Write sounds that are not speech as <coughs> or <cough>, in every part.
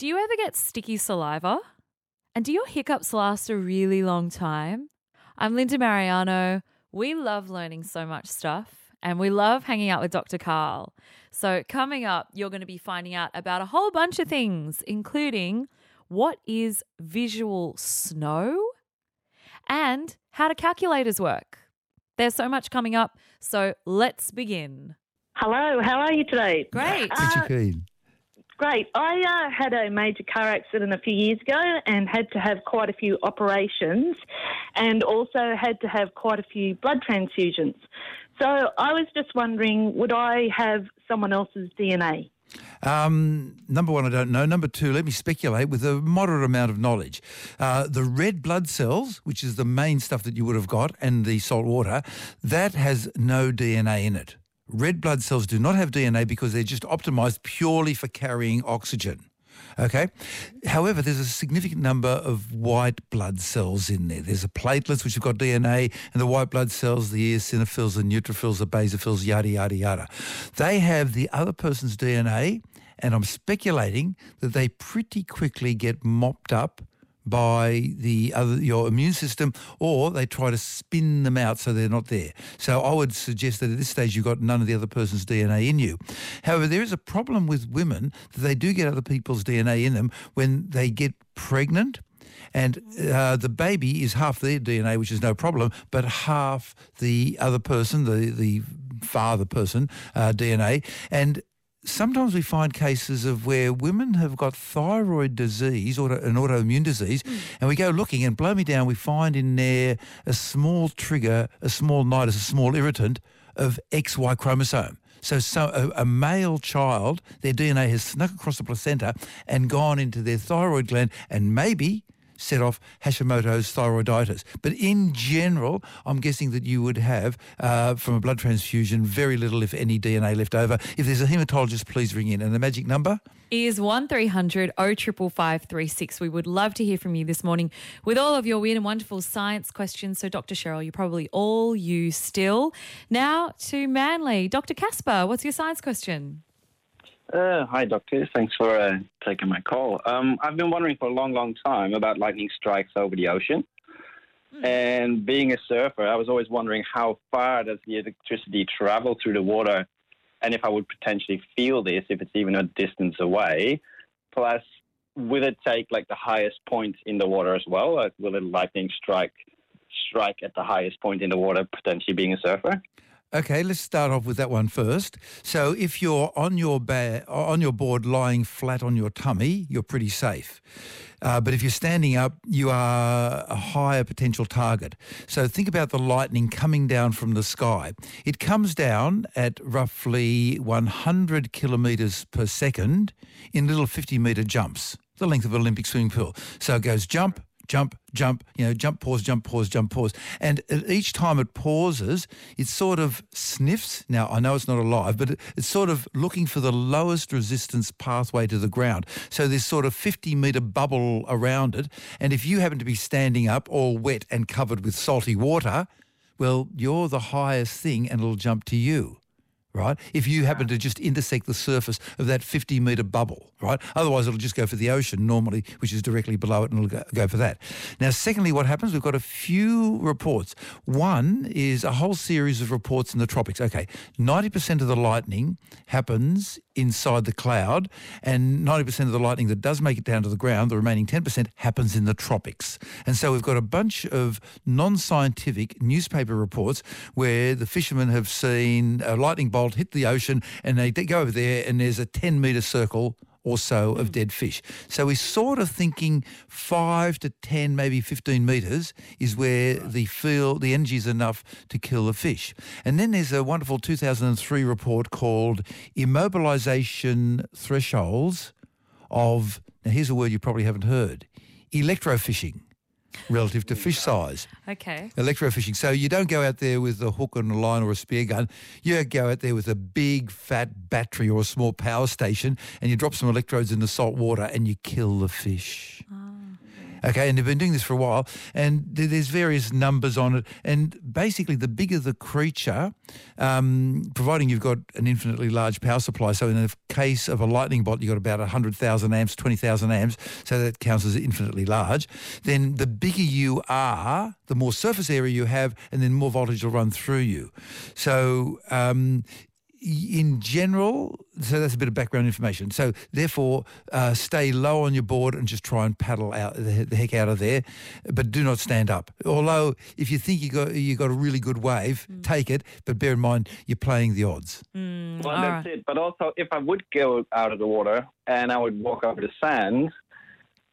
Do you ever get sticky saliva? And do your hiccups last a really long time? I'm Linda Marigliano. We love learning so much stuff and we love hanging out with Dr. Karl. So, coming up, you're going to be finding out about a whole bunch of things, including what is visual snow and how do calculators work. There's so much coming up, so let's begin. Hello, how are you today? Great. Uh, Keen. Great. I uh, had a major car accident a few years ago and had to have quite a few operations and also had to have quite a few blood transfusions. So I was just wondering, would I have someone else's DNA? Um, number one, I don't know. Number two, let me speculate with a moderate amount of knowledge. Uh, the red blood cells, which is the main stuff that you would have got, and the salt water, that has no DNA in it. Red blood cells do not have DNA because they're just optimized purely for carrying oxygen. Okay. However, there's a significant number of white blood cells in there. There's the platelets, which have got DNA, and the white blood cells, the eosinophils, the neutrophils, the basophils, yada, yada, yada. They have the other person's DNA, and I'm speculating that they pretty quickly get mopped up by the other your immune system or they try to spin them out so they're not there. So I would suggest that at this stage you've got none of the other person's DNA in you. However, there is a problem with women that they do get other people's DNA in them when they get pregnant and uh, the baby is half their DNA, which is no problem, but half the other person, the the father person uh, DNA, and sometimes we find cases of where women have got thyroid disease or an autoimmune disease, hmm. and we go looking and blow me down, we find in there a small trigger, a small nidus, a small irritant of XY chromosome. So, so a, a male child, their DNA has snuck across the placenta and gone into their thyroid gland, and maybe set off Hashimoto's thyroiditis. But in general, I'm guessing that you would have, uh, from a blood transfusion, very little, if any, DNA left over. If there's a haematologist, please ring in. And the magic number? is 1300 055536. We would love to hear from you this morning with all of your weird and wonderful science questions. So, Dr. Cheryl, you're probably all you still. Now to Manly. Dr. Casper, what's your science question? Uh, hi, doctor. Thanks for uh, taking my call. Um, I've been wondering for a long, long time about lightning strikes over the ocean. And being a surfer, I was always wondering how far does the electricity travel through the water, and if I would potentially feel this if it's even a distance away. Plus, will it take like the highest point in the water as well? Like, will a lightning strike strike at the highest point in the water, potentially being a surfer? Okay, let's start off with that one first. So if you're on your ba- on your board lying flat on your tummy, you're pretty safe. Uh, but if you're standing up, you are a higher potential target. So think about the lightning coming down from the sky. It comes down at roughly 100 kilometres per second in little 50-metre jumps, the length of an Olympic swimming pool. So it goes jump, jump, jump, you know, jump, pause, jump, pause, jump, pause. And each time it pauses, it sort of sniffs. Now, I know it's not alive, but it's sort of looking for the lowest resistance pathway to the ground. So there's sort of 50 metre bubble around it. And if you happen to be standing up all wet and covered with salty water, well, you're the highest thing and it'll jump to you right? If you happen to just intersect the surface of that 50 metre bubble, right? Otherwise, it'll just go for the ocean normally, which is directly below it, and it'll go, go for that. Now, secondly, what happens? We've got a few reports. One is a whole series of reports in the tropics. Okay, 90% of the lightning happens inside the cloud, and 90% of the lightning that does make it down to the ground, the remaining 10%, happens in the tropics. And so we've got a bunch of non-scientific newspaper reports where the fishermen have seen a lightning bolt hit the ocean, and they go over there, and there's a 10-metre circle or so of mm. dead fish. So we're sort of thinking 5 to 10, maybe 15 metres is where the feel, the energy is enough to kill the fish. And then there's a wonderful 2003 report called Immobilisation Thresholds of, now here's a word you probably haven't heard, electrofishing relative to fish size. Okay. Electrofishing. So you don't go out there with a hook and a line or a spear gun. You go out there with a big fat battery or a small power station and you drop some electrodes in the salt water and you kill the fish. Ah. Okay, and they've been doing this for a while, and there's various numbers on it. And basically, the bigger the creature, um, providing you've got an infinitely large power supply. So, in the case of a lightning bolt, you've got about 100,000 amps, 20,000 amps, so that counts as infinitely large. Then, the bigger you are, the more surface area you have, and then more voltage will run through you. So, um, in general, so that's a bit of background information. So therefore, uh, stay low on your board and just try and paddle out the, the, heck out of there, but do not stand up. Although, if you think you got you got a really good wave, mm. take it, but bear in mind you're playing the odds. Mm, well, that's right. it. But also, if I would go out of the water and I would walk over the sand,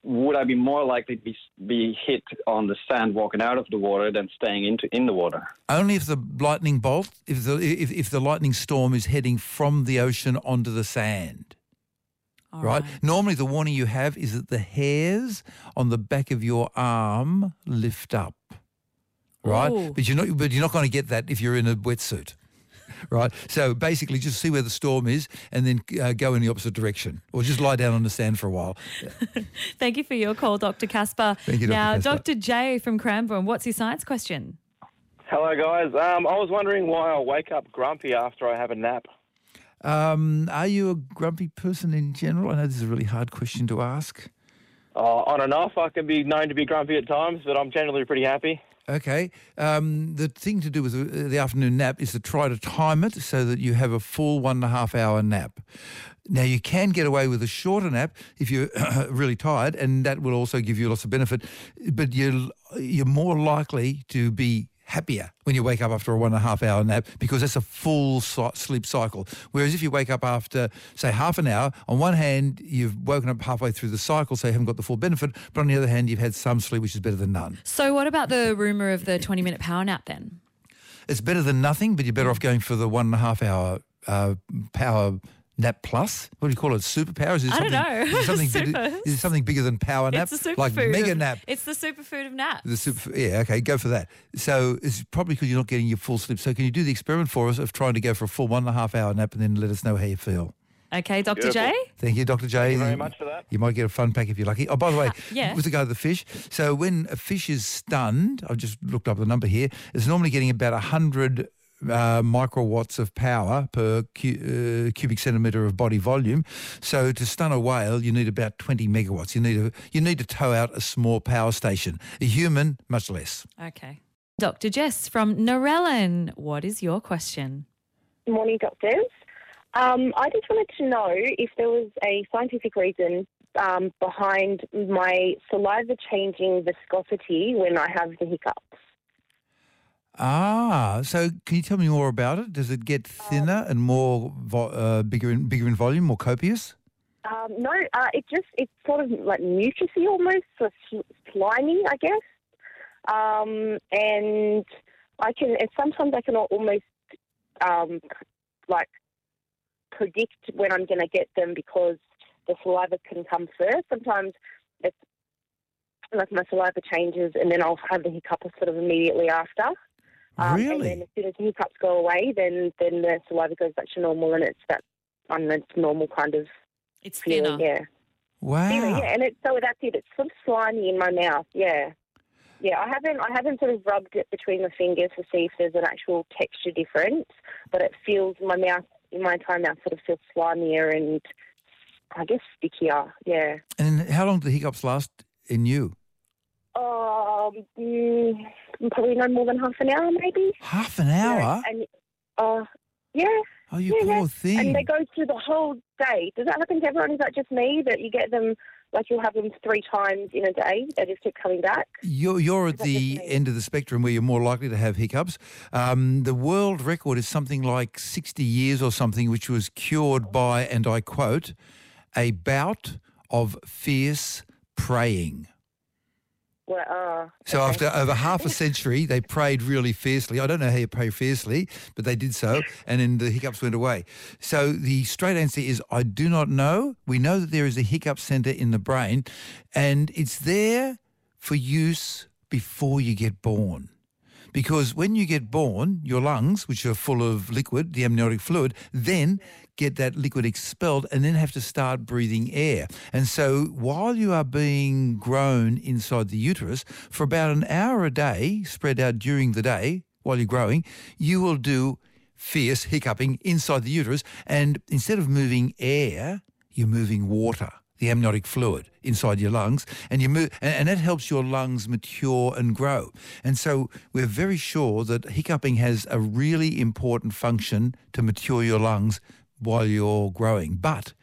would I be more likely to be, be hit on the sand walking out of the water than staying into in the water? Only if the lightning bolt, if the if, if the lightning storm is heading from the ocean onto the sand. Right? right? Normally, the warning you have is that the hairs on the back of your arm lift up. Right, Ooh. but you're not. But you're not going to get that if you're in a wetsuit <laughs> right? So basically, just see where the storm is and then uh, go in the opposite direction, or just lie down on the sand for a while. Yeah. <laughs> Thank you for your call, Dr. Casper. Thank you, Dr. Now, Casper. Dr. J from Cranbourne, what's your science question? Hello, guys. Um, I was wondering why I wake up grumpy after I have a nap. Um, are you a grumpy person in general? I know this is a really hard question to ask. Uh, on and off, I can be known to be grumpy at times, but I'm generally pretty happy. Okay. Um, the thing to do with the, the afternoon nap is to try to time it so that you have a full one and a half hour nap. Now, you can get away with a shorter nap if you're <coughs> really tired, and that will also give you lots of benefit. But you're, you're more likely to be happier when you wake up after a one and a half hour nap because that's a full sleep cycle. Whereas if you wake up after, say, half an hour, on one hand, you've woken up halfway through the cycle, so you haven't got the full benefit, but on the other hand, you've had some sleep, which is better than none. So what about the rumour of the 20-minute power nap then? It's better than nothing, but you're better off going for the one and a half hour uh, power Nap Plus? What do you call it? Superpowers? Is it I don't know. Is it <laughs> something, big, is it something bigger than Power Nap? It's a superfood. Like Mega Nap. It's the superfood of naps. The super, yeah, okay, go for that. So it's probably because you're not getting your full sleep. So can you do the experiment for us of trying to go for a full one and a half hour nap and then let us know how you feel? Okay, Dr. Beautiful. J. Thank you, Dr. J. Thank you very much for that. You might get a fun pack if you're lucky. Oh, by the way, yeah. with regard to the fish, so when a fish is stunned, I've just looked up the number here, it's normally getting about 100 uh, microwatts of power per cu uh, cubic centimetre of body volume. So to stun a whale, you need about 20 megawatts. You need, a, you need to tow out a small power station. A human, much less. Okay. Dr. Jess from Narellan, what is your question? Morning, doctors. Um, I just wanted to know if there was a scientific reason um, behind my saliva changing viscosity when I have the hiccups. Ah, so can you tell me more about it? Does it get thinner and more uh, bigger in bigger in volume, more copious? Um, no, uh, it just it's sort of like mucusy almost, of slimy, I guess. Um, and I can and sometimes I can almost um, like predict when I'm going to get them because the saliva can come first. Sometimes it's like my saliva changes and then I'll have the hiccup sort of immediately after. Um, really? And then as soon as the hiccups go away, then then the saliva goes back to normal, and it's that on the normal kind of. It's feeling, thinner. Yeah. Wow. Yeah, and it's so that's it. It's sort of slimy in my mouth. Yeah. Yeah, I haven't I haven't sort of rubbed it between the fingers to see if there's an actual texture difference, but it feels my mouth in my entire mouth sort of feels slimier and I guess stickier. Yeah. And how long do the hiccups last in you? Um, mm, probably no more than half an hour, maybe. Half an hour? Yeah, and uh, yeah. Oh, you yeah, poor yeah. thing. And they go through the whole day. Does that happen to everyone? Is that just me that you get them? Like you'll have them three times in a day. They just keep coming back. You're, you're at the end of the spectrum where you're more likely to have hiccups. Um, the world record is something like 60 years or something, which was cured by, and I quote, a bout of fierce praying. Well, uh, so okay. after over half a century, they prayed really fiercely. I don't know how you pray fiercely, but they did so, and then the hiccups went away. So the straight answer is I do not know. We know that there is a hiccup center in the brain, and it's there for use before you get born. Because when you get born, your lungs, which are full of liquid, the amniotic fluid, then get that liquid expelled and then have to start breathing air. And so while you are being grown inside the uterus, for about an hour a day, spread out during the day while you're growing, you will do fierce hiccuping inside the uterus. And instead of moving air, you're moving water the amniotic fluid inside your lungs, and you move, and, and that helps your lungs mature and grow. And so we're very sure that hiccuping has a really important function to mature your lungs while you're growing. But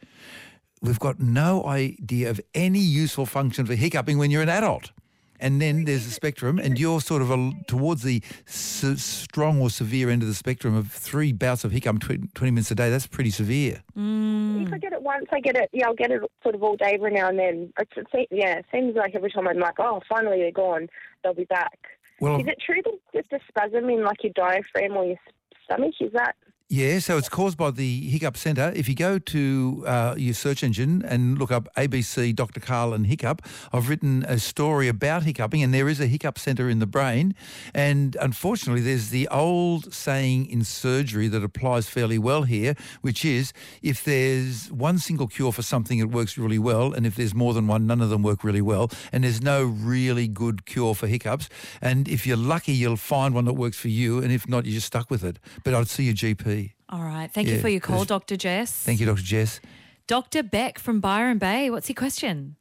we've got no idea of any useful function for hiccuping when you're an adult. And then there's a spectrum, and you're sort of a, towards the s- strong or severe end of the spectrum of three bouts of hiccup, tw 20 minutes a day. That's pretty severe. Mm. If I get it once, I get it. Yeah, I'll get it sort of all day every now and then. It's, it yeah, it seems like every time I'm like, oh, finally they're gone, they'll be back. Well, Is it true that just a spasm in like your diaphragm or your stomach? Is that Yeah, so it's caused by the Hiccup Centre. If you go to uh, your search engine and look up ABC Dr. Karl and Hiccup, I've written a story about hiccuping, and there is a Hiccup Centre in the brain. And unfortunately, there's the old saying in surgery that applies fairly well here, which is if there's one single cure for something, it works really well. And if there's more than one, none of them work really well. And there's no really good cure for hiccups. And if you're lucky, you'll find one that works for you. And if not, you're just stuck with it. But I'd see your GP. All right. Thank you for your call, Dr. Jess. Thank you, Dr. Jess. Dr. Beck from Byron Bay. What's your question?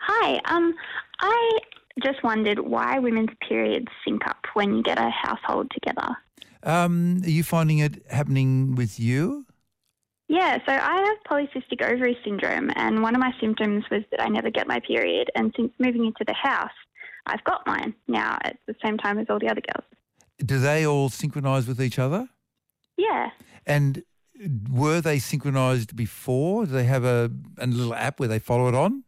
Hi. Um, I just wondered why women's periods sync up when you get a household together. Um, are you finding it happening with you? Yeah, so I have polycystic ovary syndrome, and one of my symptoms was that I never get my period. And since moving into the house, I've got mine now at the same time as all the other girls. Do they all synchronize with each other? Yeah. And were they synchronized before? Do they have a, a little app where they follow it on?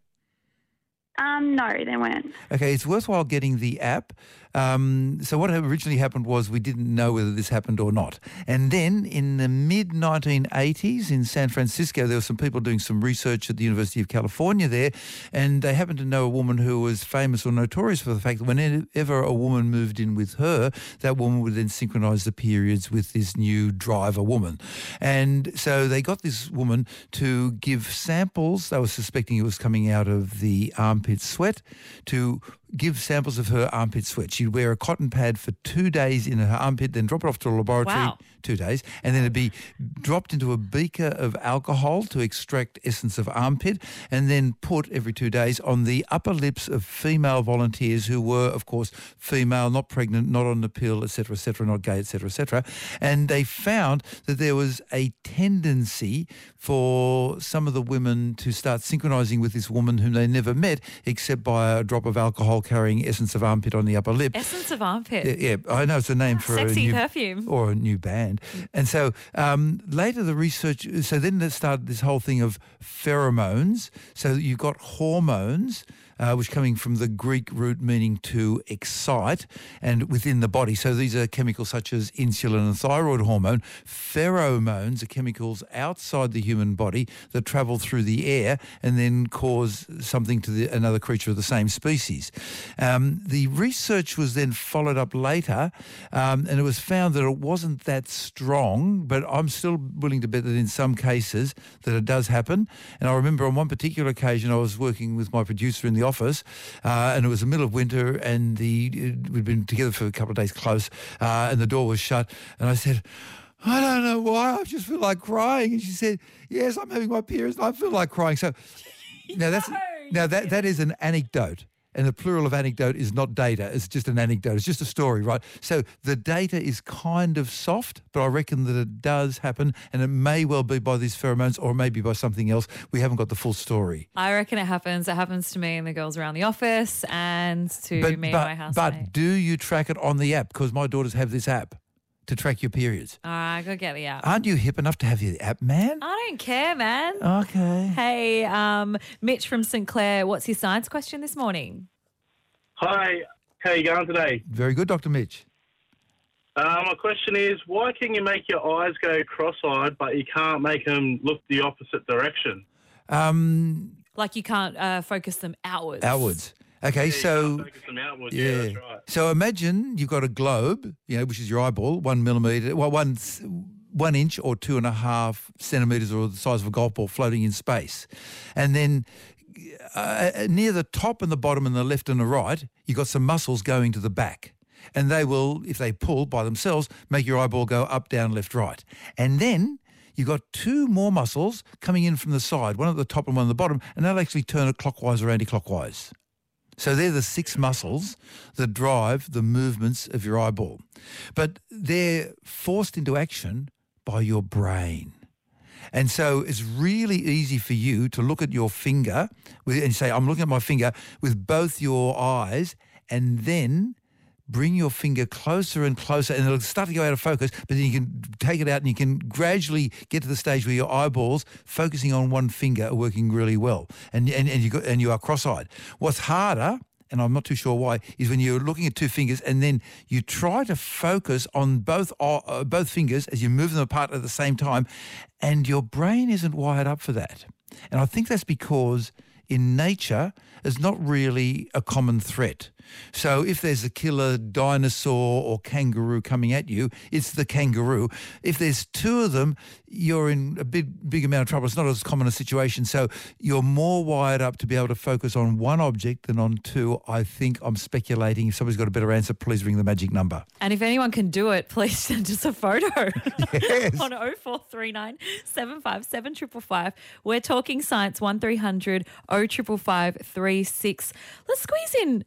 Um, no, they weren't. Okay, it's worthwhile getting the app. Um, so what originally happened was we didn't know whether this happened or not. And then in the mid-1980s in San Francisco, there were some people doing some research at the University of California there, and they happened to know a woman who was famous or notorious for the fact that whenever a woman moved in with her, that woman would then synchronize the periods with this new driver woman. And so they got this woman to give samples. They were suspecting it was coming out of the armpit sweat to give samples of her armpit sweat. She'd wear a cotton pad for two days in her armpit, then drop it off to a laboratory, Wow. two days, and then it'd be dropped into a beaker of alcohol to extract essence of armpit, and then put every two days on the upper lips of female volunteers who were, of course, female, not pregnant, not on the pill, etc., etc., not gay, etc., etc. And they found that there was a tendency for some of the women to start synchronizing with this woman whom they never met, except by a drop of alcohol carrying essence of armpit on the upper lip. Essence of armpit. Yeah, yeah, I know it's a name for a Sexy new perfume. or a new band. And so um, later the research, so then it started this whole thing of pheromones. So you've got hormones, uh, which coming from the Greek root meaning to excite and within the body. So these are chemicals such as insulin and thyroid hormone. Pheromones are chemicals outside the human body that travel through the air and then cause something to the, another creature of the same species. Um, the research was then followed up later um, and it was found that it wasn't that strong, but I'm still willing to bet that in some cases that it does happen. And I remember on one particular occasion I was working with my producer in the office uh, and it was the middle of winter and the we'd been together for a couple of days close uh, and the door was shut and I said, I don't know why, I just feel like crying. And she said, yes, I'm having my periods and I feel like crying. So <laughs> now that's now that that is an anecdote. And the plural of anecdote is not data. It's just an anecdote. It's just a story, right? So the data is kind of soft, but I reckon that it does happen, and it may well be by these pheromones, or maybe by something else. We haven't got the full story. I reckon it happens. It happens to me and the girls around the office and to But me but, and my housemate. but do you track it on the app? Because my daughters have this app to track your periods. All right, go get the app. Aren't you hip enough to have the app, man? I don't care, man. Okay. Hey, um, Mitch from St Clair, what's your science question this morning? Hi, how you going today? Very good, Dr. Mitch. Uh, my question is, why can you make your eyes go cross-eyed, but you can't make them look the opposite direction? Um, Like you can't uh, focus them outwards. outwards. Okay, You so can't focus them outwards. yeah. Yeah, right. So imagine you've got a globe, you know, which is your eyeball, one millimeter, well, one one inch or two and a half centimeters, or the size of a golf ball, floating in space, and then uh, near the top and the bottom and the left and the right, you've got some muscles going to the back. And they will, if they pull by themselves, make your eyeball go up, down, left, right. And then you've got two more muscles coming in from the side, one at the top and one at the bottom, and they'll actually turn it clockwise or anti-clockwise. So they're the six muscles that drive the movements of your eyeball. But they're forced into action by your brain. And so it's really easy for you to look at your finger and say, I'm looking at my finger with both your eyes and then bring your finger closer and closer and it'll start to go out of focus, but then you can take it out and you can gradually get to the stage where your eyeballs focusing on one finger are working really well and, and, and, you, got, and you are cross-eyed. What's harder and I'm not too sure why, is when you're looking at two fingers and then you try to focus on both uh, both fingers as you move them apart at the same time, and your brain isn't wired up for that. And I think that's because in nature is not really a common threat. So if there's a killer dinosaur or kangaroo coming at you, it's the kangaroo. If there's two of them, you're in a big, big amount of trouble. It's not as common a situation. So you're more wired up to be able to focus on one object than on two. I think I'm speculating. If somebody's got a better answer, please ring the magic number. And if anyone can do it, please <laughs> send us a photo Yes. <laughs> on 0439 757 555. We're talking science 1300 0555 36. Let's squeeze in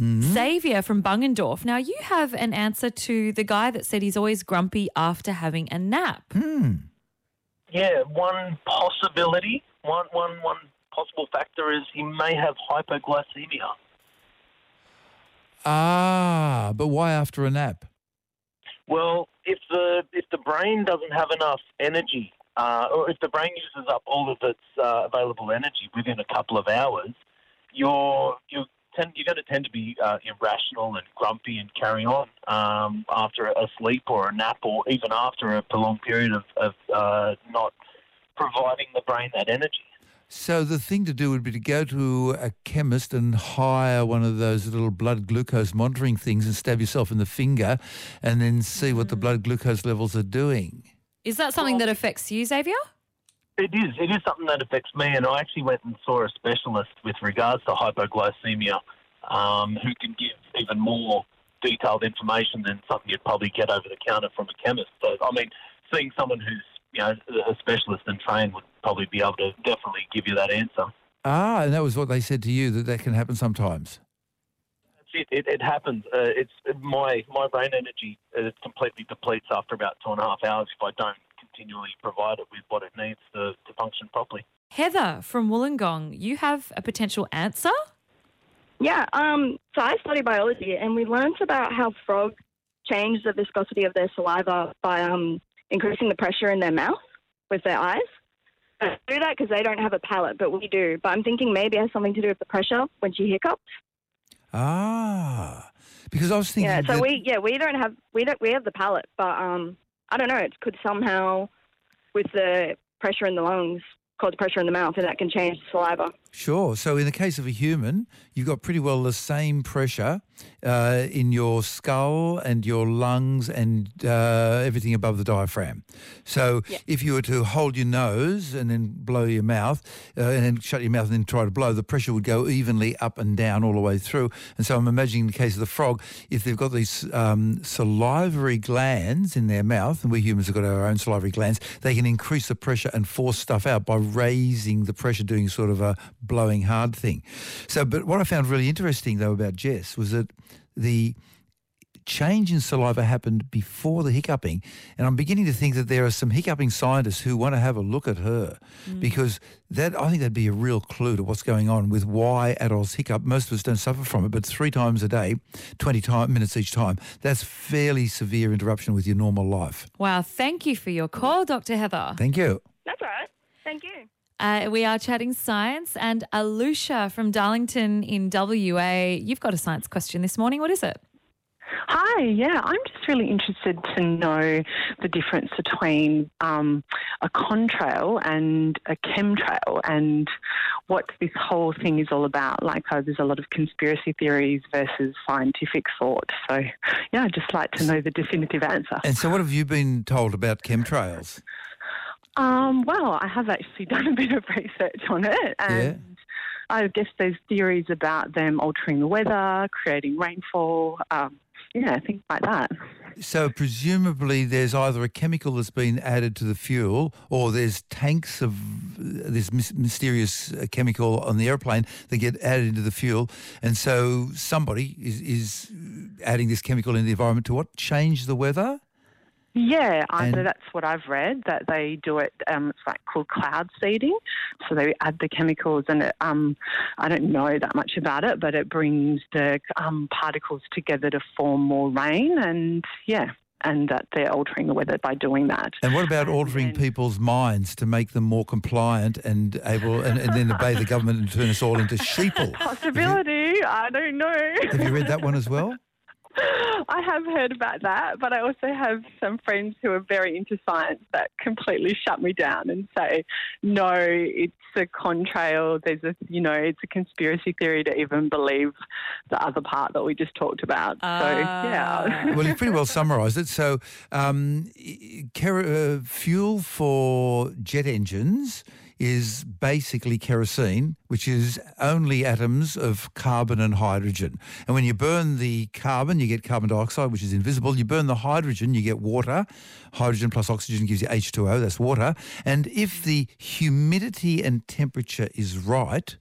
mm-hmm. Xavier from Bungendore. Now, you have an answer to the guy that said he's always grumpy after having a nap. Hmm. Yeah, one possibility, one, one, one possible factor is he may have hypoglycemia. Ah, but why after a nap? Well, if the if the brain doesn't have enough energy, uh, or if the brain uses up all of its uh, available energy within a couple of hours, you're you tend you're going to tend to be uh, irrational and grumpy and carry on um, after a sleep or a nap, or even after a prolonged period of, of uh, not providing the brain that energy. So the thing to do would be to go to a chemist and hire one of those little blood glucose monitoring things and stab yourself in the finger and then see what the blood glucose levels are doing. Is that something that affects you, Xavier? It is. It is something that affects me, and I actually went and saw a specialist with regards to hypoglycemia, um, who can give even more detailed information than something you'd probably get over the counter from a chemist. So, I mean, seeing someone who's you know a specialist and trained would probably be able to definitely give you that answer. Ah, and that was what they said to you, that that can happen sometimes. That's it. It, it happens. Uh, it's my my brain energy uh, completely depletes after about two and a half hours if I don't continually provide it with what it needs to, to function properly. Heather from Wollongong, you have a potential answer? Yeah, um, so I study biology, and we learned about how frogs change the viscosity of their saliva by um, increasing the pressure in their mouth with their eyes. They don't do that because they don't have a palate, but we do. But I'm thinking maybe it has something to do with the pressure when she hiccups. Ah, because I was thinking Yeah, so that- we yeah we don't have we don't we have the palate, but um, I don't know. It could somehow with the pressure in the lungs cause the pressure in the mouth, and that can change the saliva. Sure. So in the case of a human, you've got pretty well the same pressure uh, in your skull and your lungs and uh, everything above the diaphragm. So if you were to hold your nose and then blow your mouth uh, and then shut your mouth and then try to blow, the pressure would go evenly up and down all the way through. And so I'm imagining in the case of the frog, if they've got these um, salivary glands in their mouth, and we humans have got our own salivary glands, they can increase the pressure and force stuff out by raising the pressure, doing sort of a blowing hard thing. So, but what I found really interesting though about Jess was that the change in saliva happened before the hiccuping. And I'm beginning to think that there are some hiccuping scientists who want to have a look at her mm. because that I think that'd be a real clue to what's going on with why adults hiccup. Most of us don't suffer from it, but three times a day, 20 time, minutes each time, that's fairly severe interruption with your normal life. Wow, thank you for your call, Dr. Heather. Thank you. That's all right. Thank you. Uh, we are chatting science, and Alusha from Darlington in WA, you've got a science question this morning. What is it? Hi, yeah, I'm just really interested to know the difference between um, a contrail and a chemtrail and what this whole thing is all about. Like, uh, there's a lot of conspiracy theories versus scientific thought. So, yeah, I'd just like to know the definitive answer. And so what have you been told about chemtrails? Um, well, I have actually <laughs> done a bit of research on it, and I guess there's theories about them altering the weather, creating rainfall, um, yeah, things like that. So presumably there's either a chemical that's been added to the fuel or there's tanks of this mys- mysterious uh, chemical on the airplane that get added into the fuel. And so somebody is, is adding this chemical in the environment to what? Change the weather? Yeah, either And- that's what I've read that they do it. Um, it's like called cloud seeding. So they add the chemicals, and it, um, I don't know that much about it, but it brings the um, particles together to form more rain, and yeah, and that they're altering the weather by doing that. And what about altering people's minds to make them more compliant and able and, and then obey the government and turn us all into sheeple? <laughs> Possibility, I don't know. Have you read that one as well? I have heard about that, but I also have some friends who are very into science that completely shut me down and say, no, it's a contrail. There's a, you know, it's a conspiracy theory to even believe the other part that we just talked about. so, yeah. well, you've pretty well <laughs> summarised it. So, um, i- uh, fuel for jet engines is basically kerosene, which is only atoms of carbon and hydrogen. And when you burn the carbon, you get carbon dioxide, which is invisible. You burn the hydrogen, you get water. Hydrogen plus oxygen gives you H2O, that's water. And if the humidity and temperature is right,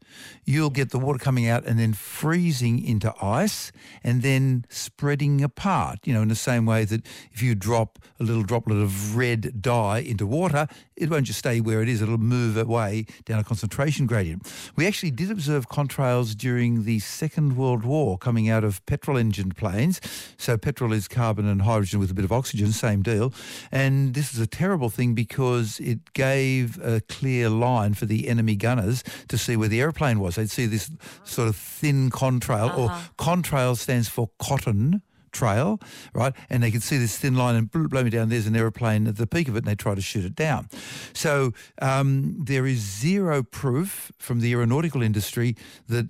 you'll get the water coming out and then freezing into ice and then spreading apart. You know, in the same way that if you drop a little droplet of red dye into water, it won't just stay where it is, it'll move away down a concentration gradient. We actually did observe contrails during the Second World War coming out of petrol engined planes. So petrol is carbon and hydrogen with a bit of oxygen, same deal. And this is a terrible thing because it gave a clear line for the enemy gunners to see where the airplane was. They'd see this sort of thin contrail, or uh-huh. contrail stands for cotton trail, right? And they could see this thin line and blow me down, there's an aeroplane at the peak of it and they try to shoot it down. So um, there is zero proof from the aeronautical industry that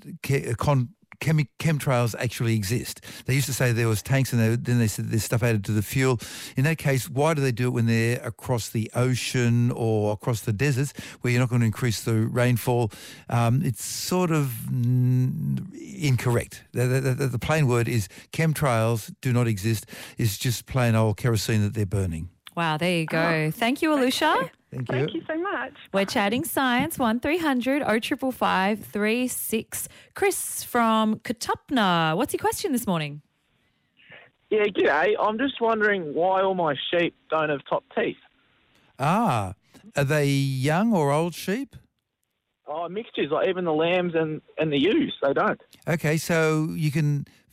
con- chemi- chemtrails actually exist. They used to say there was tanks and they, then they said there's stuff added to the fuel. In that case, why do they do it when they're across the ocean or across the deserts where you're not going to increase the rainfall? Um, it's sort of mm, incorrect. The, the, the, the plain word is chemtrails do not exist. It's just plain old kerosene that they're burning. Wow, there you go. Thank you, Alusha. Thank Thank you so much. We're chatting science, 1300 0555 36. Chris from Katupna. What's your question this morning? Yeah, g'day. I'm just wondering why all my sheep don't have top teeth. Ah, are they young or old sheep? Oh, mixtures, like even the lambs and, and the ewes, they don't. Okay, so you can f-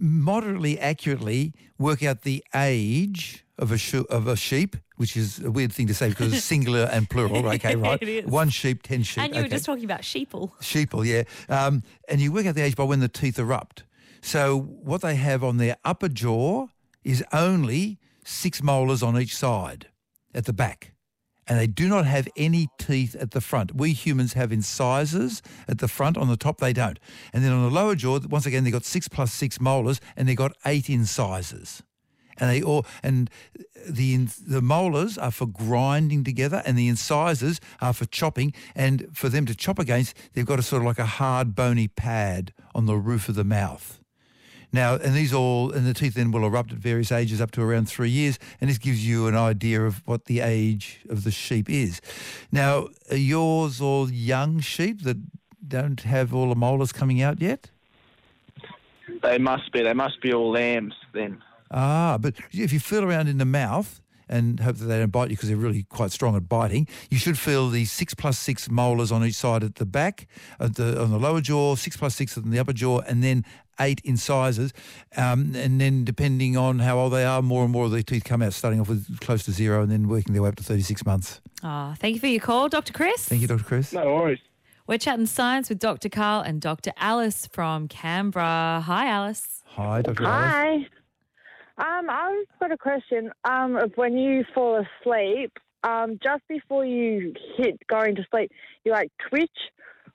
moderately accurately work out the age of a of a sheep, which is a weird thing to say because it's <laughs> singular and plural. <laughs> Okay, right? One sheep, ten sheep. and you were just talking about sheeple. Sheeple, yeah. Um, and you work out the age by when the teeth erupt. So what they have on their upper jaw is only six molars on each side at the back. And they do not have any teeth at the front. We humans have incisors at the front. On the top, they don't. And then on the lower jaw, once again, they've got six plus six molars, and they've got eight incisors and they all and the the molars are for grinding together and the incisors are for chopping and for them to chop against they've got a sort of like a hard bony pad on the roof of the mouth now and these all and the teeth then will erupt at various ages up to around three years and this gives you an idea of what the age of the sheep is now are yours all young sheep that don't have all the molars coming out yet They must be. They must be all lambs then. Ah, but if you feel around in the mouth and hope that they don't bite you because they're really quite strong at biting, you should feel the six plus six molars on each side at the back, at the, on the lower jaw, six plus six on the upper jaw, and then eight incisors. Um, and then depending on how old they are, more and more of their teeth come out, starting off with close to zero and then working their way up to 36 months. Ah, thank you for your call, Dr. Chris. Thank you, Dr. Chris. No worries. We're chatting science with Dr. Karl and Dr. Alice from Canberra. Hi, Alice. Hi, Dr. Alice. Hi. Um, I've got a question. Um, when you fall asleep, um, just before you hit going to sleep, you like twitch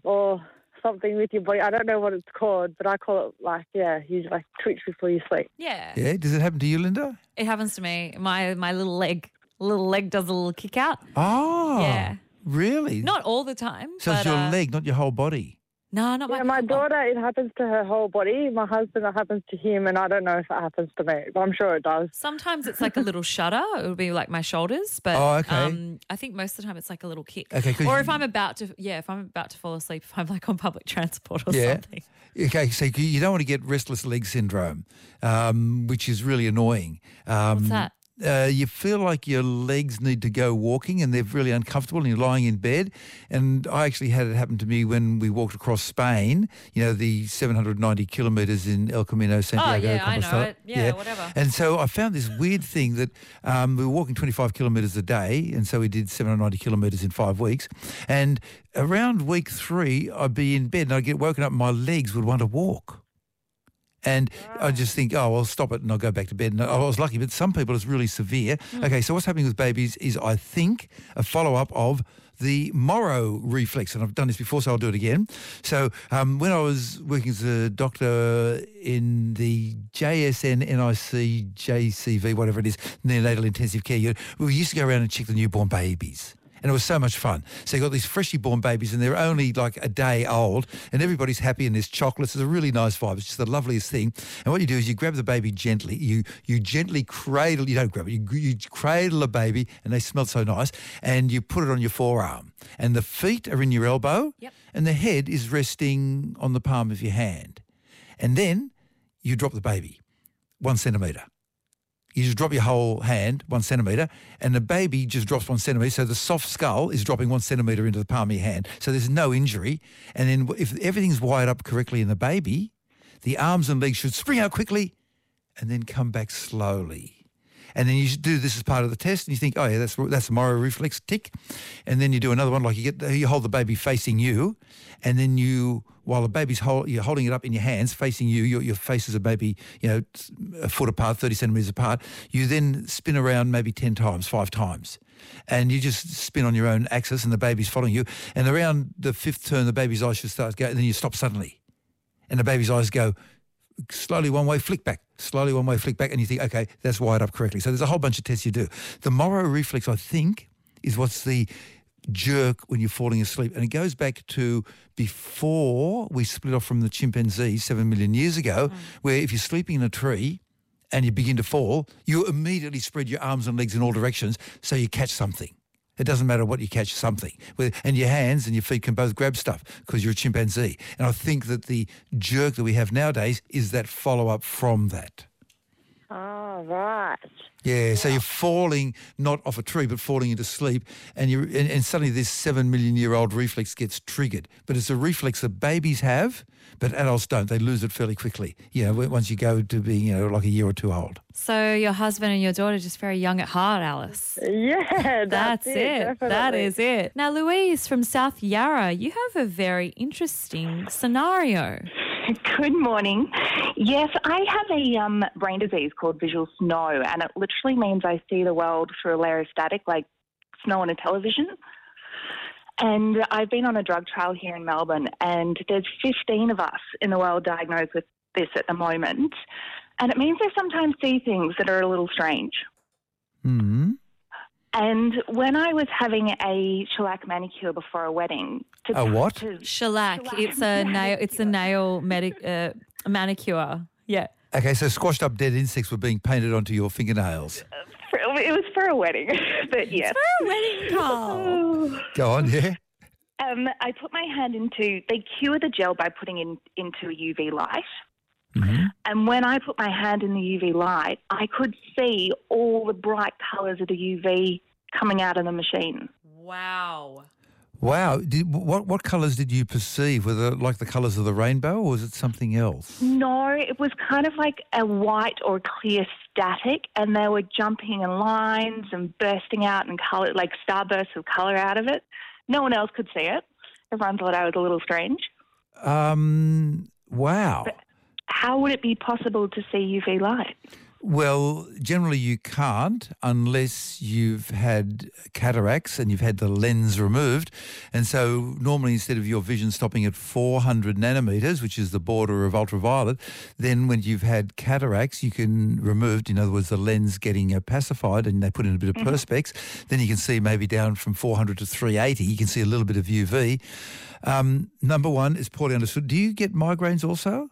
or something with your body. I don't know what it's called, but I call it like yeah, you like twitch before you sleep. Yeah. Yeah, does it happen to you, Linda? It happens to me. My my little leg, little leg does a little kick out. Oh, Yeah. really? Not all the time. so but, it's your uh, leg, not your whole body. No, not Yeah, my daughter, it happens to her whole body. My husband, it happens to him, and I don't know if it happens to me, but I'm sure it does. Sometimes it's like a little <laughs> shudder. It would be like my shoulders, but Oh, okay. um, I think most of the time it's like a little kick. Okay, 'cause or you- if I'm about to, yeah, if I'm about to fall asleep, if I'm like on public <laughs> transport or yeah. something. Okay, so you- you don't want to get restless leg syndrome, um, which is really annoying. Um, What's that? Uh, you feel like your legs need to go walking and they're really uncomfortable and you're lying in bed. And I actually had it happen to me when we walked across Spain, you know, the 790 kilometres in El Camino Santiago. Oh, yeah, I know Compostela. it. Yeah, whatever. And so I found this weird thing that um, we were walking 25 kilometres a day, and so we did 790 kilometres in five weeks. And around week three, I'd be in bed and I'd get woken up and my legs would want to walk. And I just think, oh, I'll stop it and I'll go back to bed. And I was lucky, but some people it's really severe. Mm. Okay, so what's happening with babies is, I think, a follow up of the Moro reflex. And I've done this before, so I'll do it again. So um, when I was working as a doctor in the JSN, NIC, JCV, whatever it is, neonatal intensive care unit, we used to go around and check the newborn babies. And it was so much fun. So you got these freshly born babies and they're only like a day old and everybody's happy and there's chocolates. It's a really nice vibe. It's just the loveliest thing. And what you do is you grab the baby gently. You you gently cradle, you don't grab it, you, you cradle a baby and they smell so nice and you put it on your forearm. And the feet are in your elbow Yep. and the head is resting on the palm of your hand. And then you drop the baby one centimetre. You just drop your whole hand one centimetre, and the baby just drops one centimetre. So the soft skull is dropping one centimetre into the palm of your hand. So there's no injury. And then if everything's wired up correctly in the baby, the arms and legs should spring out quickly and then come back slowly. And then you do this as part of the test, and you think, oh yeah, that's that's a Moro reflex tick. And then you do another one, like you get you hold the baby facing you, and then you while the baby's hold, you're holding it up in your hands facing you, your your faces are maybe you know a foot apart, thirty centimeters apart. You then spin around maybe ten times, five times. And you just spin on your own axis, and the baby's following you. And around the fifth turn, the baby's eyes should start going. And then you stop suddenly, and the baby's eyes go slowly one way, flick back, slowly one way, flick back, and you think, okay, that's wired up correctly. So there's a whole bunch of tests you do. The Moro reflex, I think, is what's the jerk when you're falling asleep. And it goes back to before we split off from the chimpanzees seven million years ago, mm. where if you're sleeping in a tree and you begin to fall, you immediately spread your arms and legs in all directions so you catch something. It doesn't matter what you catch, something. With- And your hands and your feet can both grab stuff because you're a chimpanzee. And I think that the jerk that we have nowadays is that follow-up from that. Oh, right. Yeah, so you're falling not off a tree, but falling into sleep, and you and, and suddenly this seven million year old reflex gets triggered. But it's a reflex that babies have, but adults don't. They lose it fairly quickly. You know, once you go to being you know like a year or two old. So your husband and your daughter are just very young at heart, Alice. Yeah, <laughs> that's, it. That definitely. is it. Now, Louise from South Yarra, you have a very interesting scenario. <laughs> Good morning. Yes, I have a um, brain disease called visual snow, and it literally means I see the world through a layer of static, like snow on a television. And I've been on a drug trial here in Melbourne, and there's 15 of us in the world diagnosed with this at the moment. And it means I sometimes see things that are a little strange. Hmm. And when I was having a shellac manicure before a wedding, to, A what? to- Shellac. It's a nail. It's a nail medic, uh, manicure. Yeah. Okay, so squashed up dead insects were being painted onto your fingernails. For, it was for a wedding, <laughs> but yes. For a wedding, Karl. <laughs> Go on, yeah. Um, I put my hand into. They cure the gel by putting in into a UV light. And when I put my hand in the UV light, I could see all the bright colours of the UV coming out of the machine. Wow. Wow. Did, what what colours did you perceive? Were they like the colours of the rainbow, or was it something else? No, it was kind of like a white or clear static, and they were jumping in lines and bursting out in colour, like starbursts of colour out of it. No one else could see it. Everyone thought I was a little strange. Um. Wow. How would it be possible to see UV light? Well, generally you can't unless you've had cataracts and you've had the lens removed. And so normally instead of your vision stopping at 400 nanometers, which is the border of ultraviolet, then when you've had cataracts, you can removed, in other words, the lens getting uh, pacified and they put in a bit of Mm-hmm. perspex, then you can see maybe down from 400 to 380, you can see a little bit of UV. Um, number one is poorly understood. Do you get migraines also?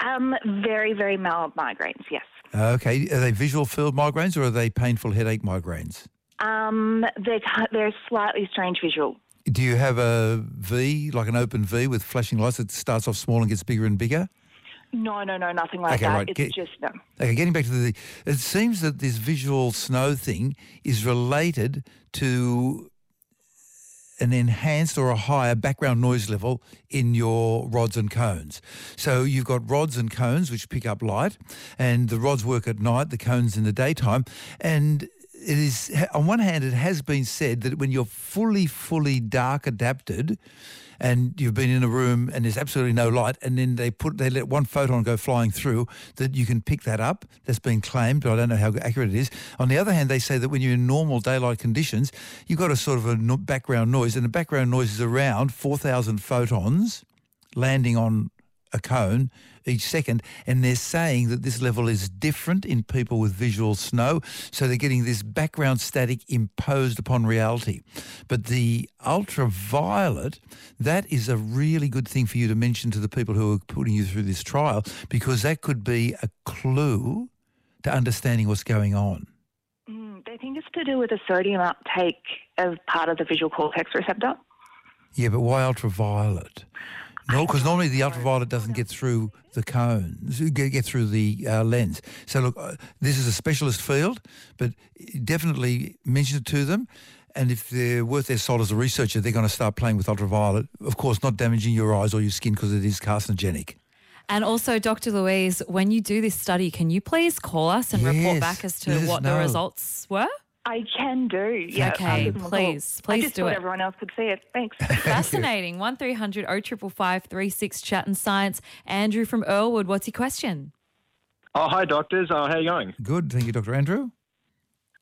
Um, very, very mild migraines, yes. Okay, are they visual field migraines or are they painful headache migraines? Um, they're, they're slightly strange visual. Do you have a V, like an open V with flashing lights that starts off small and gets bigger and bigger? No, no, no, nothing like Okay, that. right. It's Get- just no. Okay, getting back to the, it seems that this visual snow thing is related to an enhanced or a higher background noise level in your rods and cones. So you've got rods and cones which pick up light, and the rods work at night, the cones in the daytime, and it is on one hand it has been said that when you're fully fully dark adapted and you've been in a room and there's absolutely no light and then they put they let one photon go flying through that you can pick that up. That's been claimed but I don't know how accurate it is. On the other hand they say that when you're in normal daylight conditions you've got a sort of a background noise and the background noise is around 4000 photons landing on a cone each second and they're saying that this level is different in people with visual snow so they're getting this background static imposed upon reality but the ultraviolet that is a really good thing for you to mention to the people who are putting you through this trial because that could be a clue to understanding what's going on Mm, they think it's to do with the sodium uptake as part of the visual cortex receptor. Yeah, but why ultraviolet? No, because normally the ultraviolet doesn't get through the cones, get, get through the uh, lens. So look, uh, this is a specialist field, but definitely mention it to them. And if they're worth their salt as a researcher, they're going to start playing with ultraviolet. Of course, not damaging your eyes or your skin because it is carcinogenic. And also, Dr. Louise, when you do this study, can you please call us and report back as to what the results were? I can do. Yeah, Okay, I'll give them call. please, I please just do thought it. everyone else could see it. Thanks. <laughs> Fascinating. 1300 0555 36 chat and science. Andrew from Earlwood, what's your question? Oh, hi, doctors. Uh, how you going? Good. Thank you, Dr. Andrew.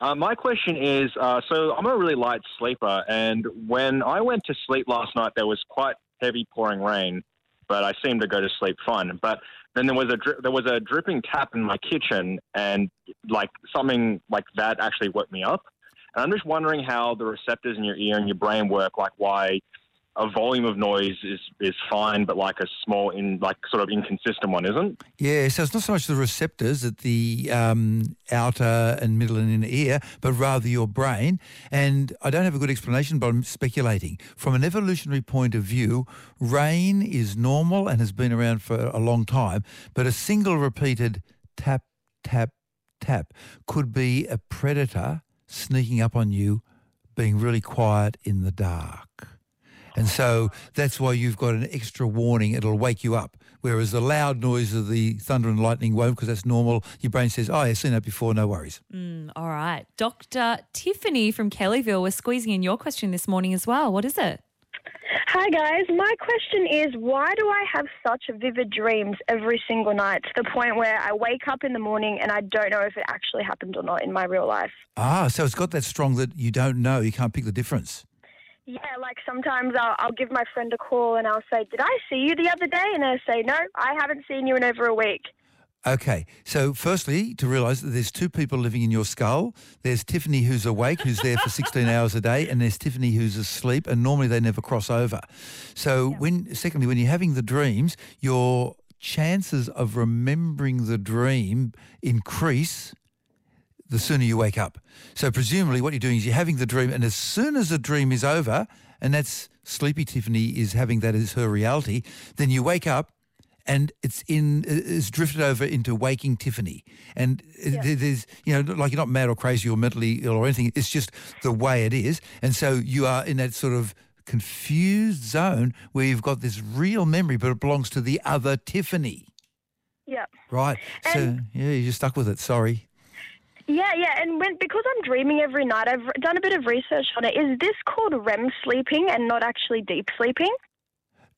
Uh, my question is, uh, so I'm a really light sleeper, and when I went to sleep last night, there was quite heavy pouring rain, but I seemed to go to sleep fine. But then there was a dri- there was a dripping tap in my kitchen, and like something like that actually woke me up. And I'm just wondering how the receptors in your ear and your brain work, like why a volume of noise is is fine, but like a small in like sort of inconsistent one isn't. Yeah, so it's not so much the receptors at the um, outer and middle and inner ear, but rather your brain. And I don't have a good explanation, but I'm speculating. From an evolutionary point of view, rain is normal and has been around for a long time, but a single repeated tap, tap, tap could be a predator sneaking up on you, being really quiet in the dark. And so that's why you've got an extra warning. It'll wake you up. Whereas the loud noise of the thunder and lightning won't because that's normal. Your brain says, oh, I've seen that before, no worries. Mm, all right. Dr. Tiffany from Kellyville, we're squeezing in your question this morning as well. What is it? Hi guys, my question is why do I have such vivid dreams every single night to the point where I wake up in the morning and I don't know if it actually happened or not in my real life? Ah, so it's got that strong that you don't know. You can't pick the difference. Yeah, like sometimes I'll, I'll give my friend a call and I'll say, Did I see you the other day? And they'll say, No, I haven't seen you in over a week. Okay, so firstly, to realise that there's two people living in your skull. There's Tiffany who's awake, who's there for 16 <laughs> hours a day, and there's Tiffany who's asleep, and normally they never cross over. So when, secondly, when you're having the dreams, your chances of remembering the dream increase the sooner you wake up. So presumably what you're doing is you're having the dream, and as soon as the dream is over, and that's sleepy Tiffany is having that as her reality, then you wake up and it's in uh, it's drifted over into waking Tiffany, and uh, there- there's you know like you're not mad or crazy or mentally ill or anything. It's just the way it is, and so you are in that sort of confused zone where you've got this real memory, but it belongs to the other Tiffany, Yeah. right? so yeah, you're stuck with it. Sorry. Yeah, yeah, and when because I'm dreaming every night, I've done a bit of research on it. Is this called REM sleeping and not actually deep sleeping?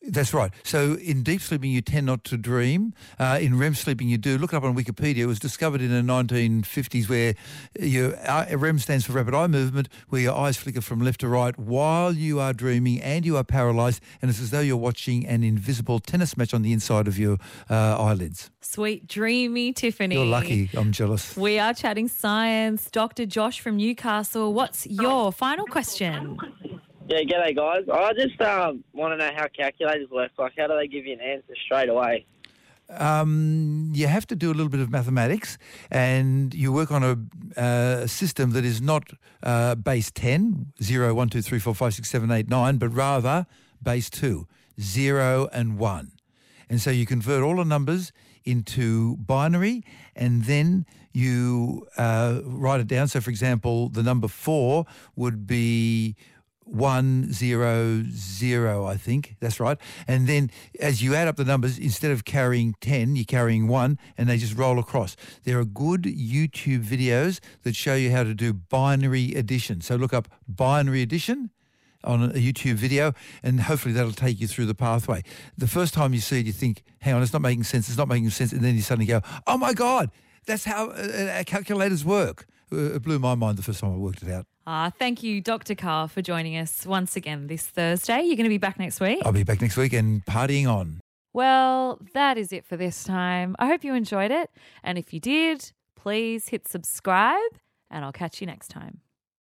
That's right. So in deep sleeping, you tend not to dream. Uh, in REM sleeping, you do. Look it up on Wikipedia. It was discovered in the 1950s where your uh, REM stands for rapid eye movement, where your eyes flicker from left to right while you are dreaming and you are paralyzed, and it's as though you're watching an invisible tennis match on the inside of your uh, eyelids. Sweet, dreamy Tiffany. You're lucky. I'm jealous. We are chatting science. Dr. Josh from Newcastle, what's your final question? Yeah, g'day guys. I just um, want to know how calculators work. Like, how do they give you an answer straight away? um, you have to do a little bit of mathematics and you work on a uh, system that is not uh, base 10, 0, 1, 2, 3, 4, 5, 6, 7, 8, 9, but rather base 2, 0 and 1. And so you convert all the numbers into binary and then you uh, write it down. So, for example, the number 4 would be one zero zero, I think that's right. And then as you add up the numbers, instead of carrying ten, you're carrying one, and they just roll across. There are good YouTube videos that show you how to do binary addition. So look up binary addition on a YouTube video, and hopefully that'll take you through the pathway. The first time you see it, you think, "Hang on, it's not making sense. It's not making sense," and then you suddenly go, "Oh my God, that's how uh, uh, calculators work." Uh, It blew my mind the first time I worked it out. Ah, thank you, Dr. Karl, for joining us once again this Thursday. You're going to be back next week. I'll be back next week and partying on. Well, that is it for this time. I hope you enjoyed it. And if you did, please hit subscribe, and I'll catch you next time.